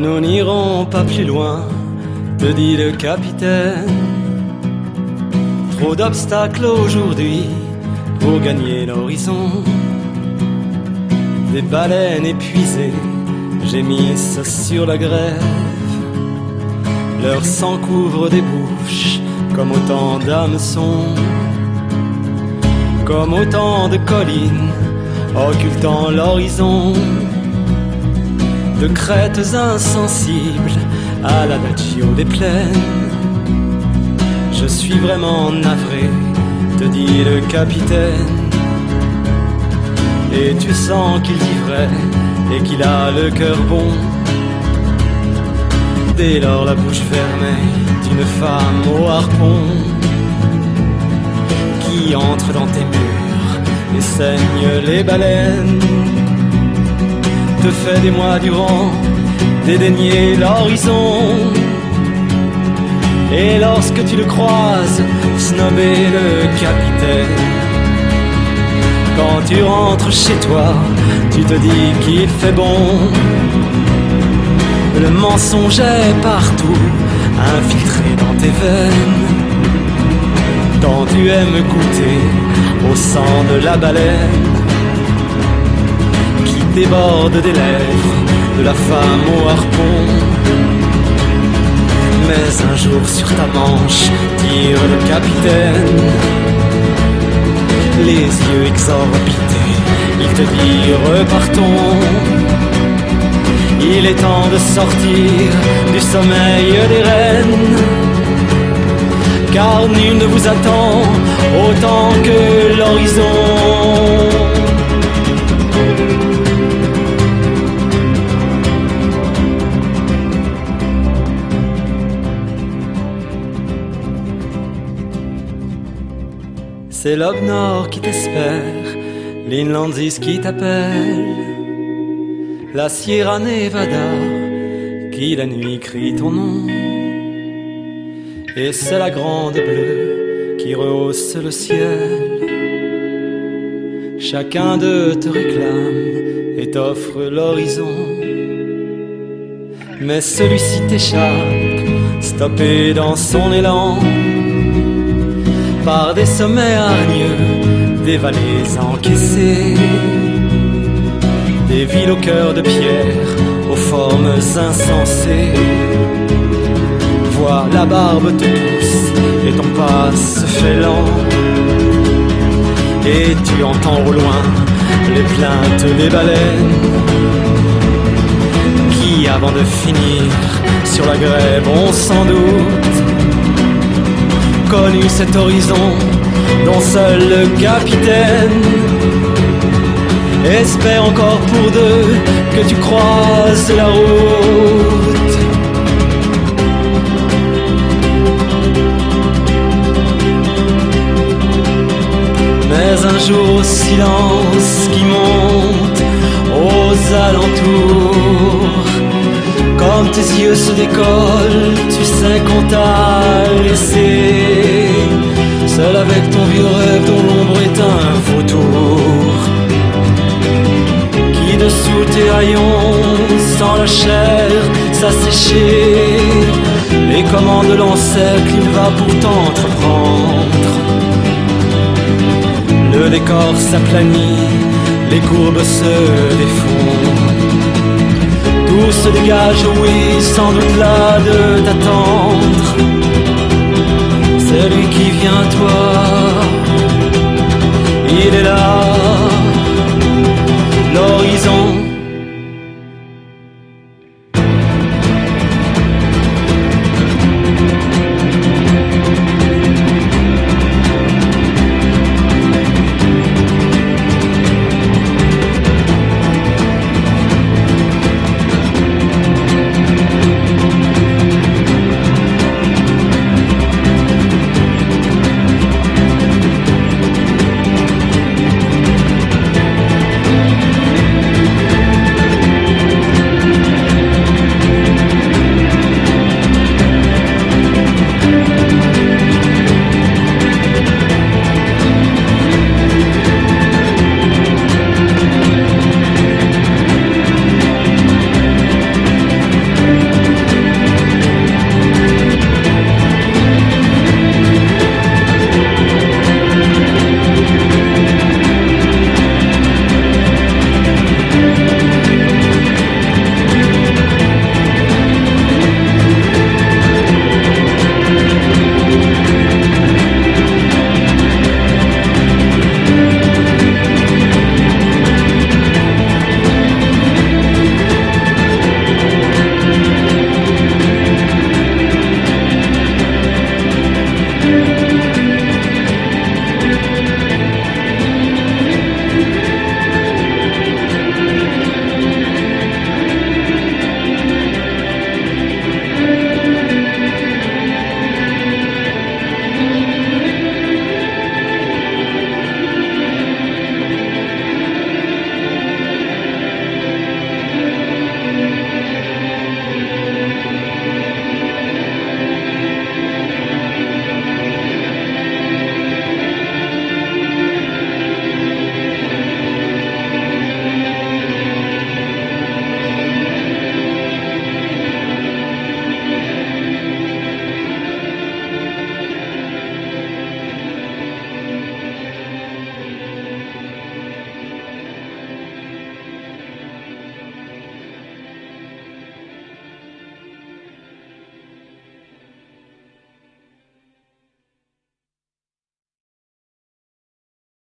Nous n'irons pas plus loin, te dit le capitaine. Trop d'obstacles aujourd'hui pour gagner l'horizon. Des baleines épuisées gémissent sur la grève. Leur sang couvre des bouches comme autant d'hameçons, comme autant de collines occultant l'horizon, de crêtes insensibles à la l'adagio des plaines. Je suis vraiment navré, te dit le capitaine. Et tu sens qu'il dit vrai et qu'il a le cœur bon. Dès lors la bouche fermée d'une femme au harpon qui entre dans tes murs et saigne les baleines te fait des mois durant dédaigner l'horizon. Et lorsque tu le croises, snobber le capitaine. Quand tu rentres chez toi, tu te dis qu'il fait bon. Le mensonge est partout, infiltré dans tes veines. Tant tu aimes goûter au sang de la baleine déborde des lèvres de la femme au harpon. Mais un jour sur ta manche tire le capitaine, les yeux exorbités, il te dit repartons. Il est temps de sortir du sommeil des reines, car nul ne vous attend autant que l'horizon. C'est l'aube nord qui t'espère, l'Inlandsis qui t'appelle, la Sierra Nevada qui la nuit crie ton nom. Et c'est la grande bleue qui rehausse le ciel. Chacun d'eux te réclame et t'offre l'horizon. Mais celui-ci t'échappe, stoppé dans son élan par des sommets hargneux, des vallées encaissées, des villes au cœur de pierre, aux formes insensées. Vois la barbe te pousse et ton pas se fait lent. Et tu entends au loin les plaintes des baleines qui, avant de finir sur la grève, ont sans doute connu cet horizon dont seul le capitaine espère encore pour deux que tu croises la route. Mais un jour silence qui monte aux alentours comme tes yeux se décollent, tu sais qu'on t'a laissé Tes haillons, sans la chair s'assécher Les commandes l'encercle, il va pourtant entreprendre. Le décor s'aplanit, les courbes se défont. Tout se dégage, oui, sans doute là de t'attendre. C'est lui qui vient, toi,